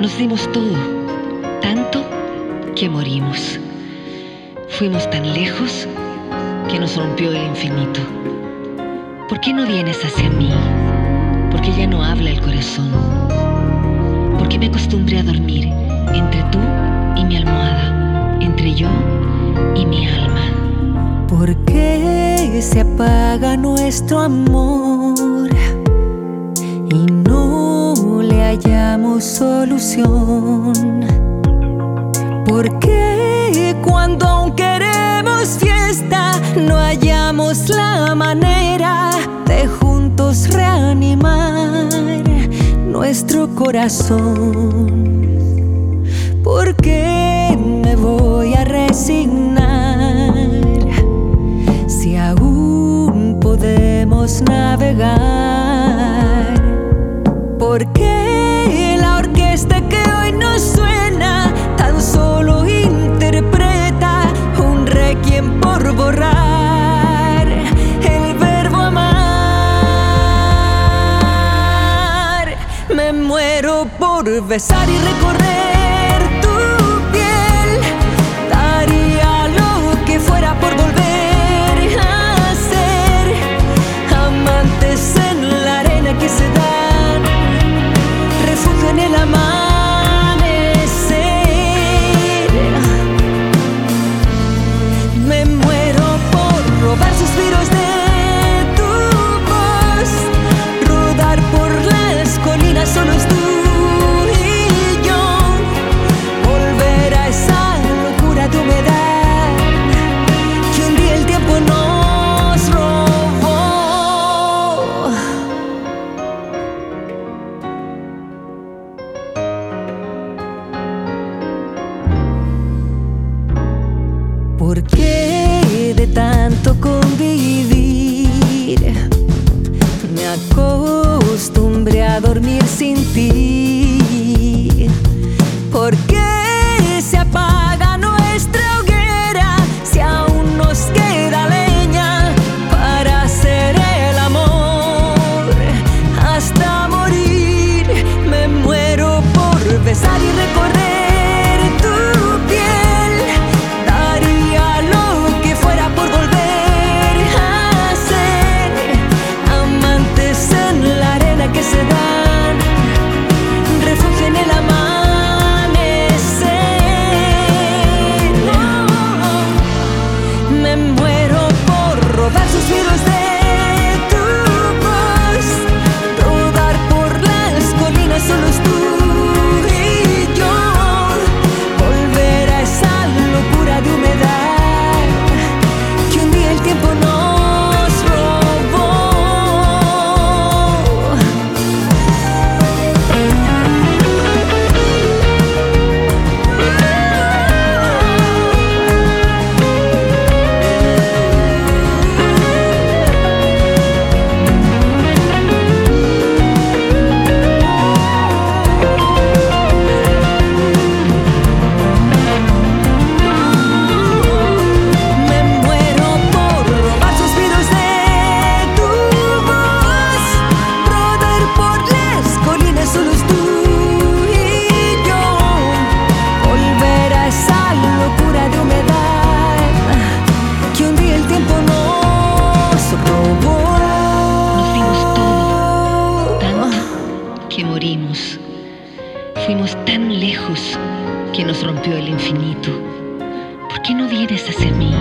Nos dimos todo, tanto que morimos. Fuimos tan lejos que nos rompió el infinito. ¿Por qué no vienes hacia mí? Porque ya no habla el corazón. Porque me acostumbré a dormir entre tú y mi almohada, entre yo y mi alma. ¿Por qué se apaga nuestro amor solución? ¿Por qué cuando aún queremos fiesta no hallamos la manera de juntos reanimar nuestro corazón? ¿Por qué me voy a resignar si aún podemos navegar? ¿Por muero por besar y recorrer ¿Por qué de tanto convivir me acostumbré a dormir sin ti? ¿Por qué se apaga nuestra hoguera si aún nos queda leña para hacer el amor? Hasta morir me muero por besar y recorrer si lo Fuimos tan lejos que nos rompió el infinito. ¿Por qué no vienes hacia mí?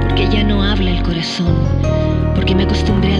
Porque ya no habla el corazón. Porque me acostumbré a